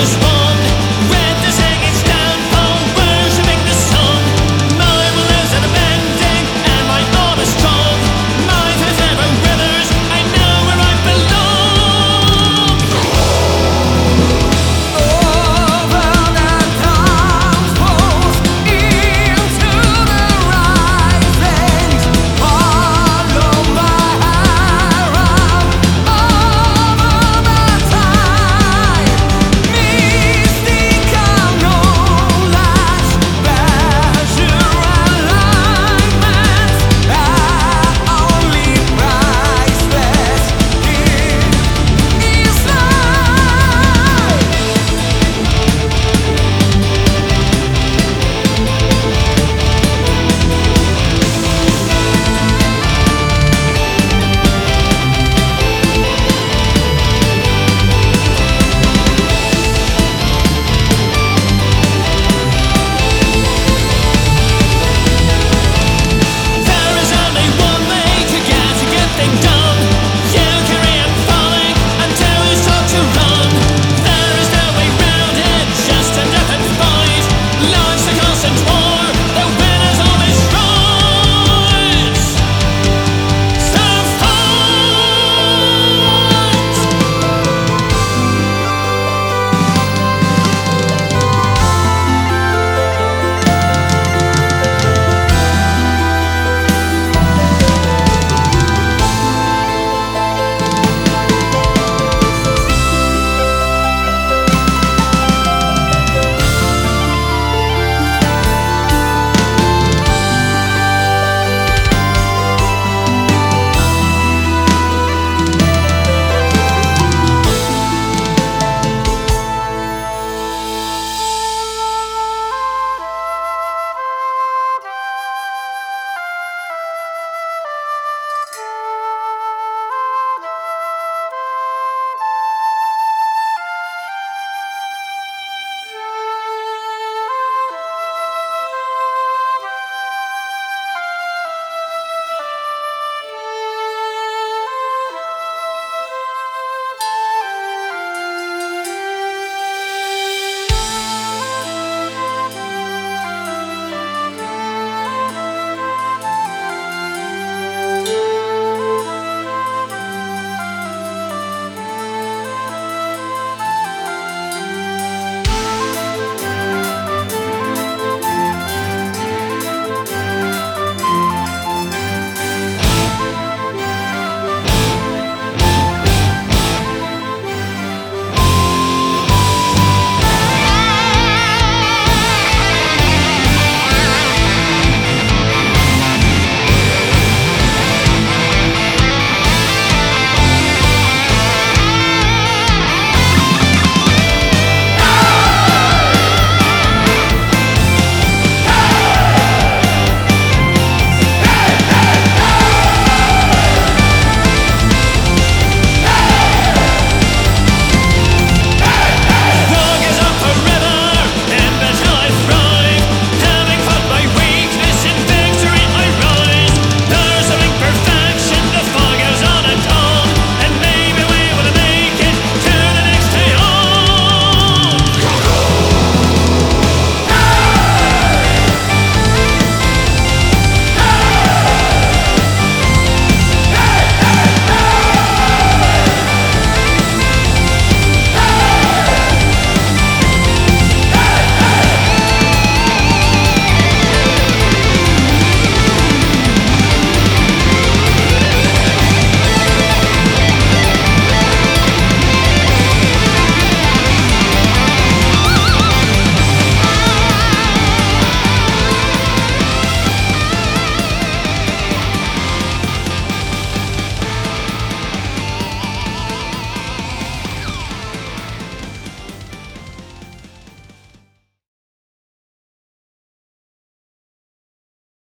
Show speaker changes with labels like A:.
A: this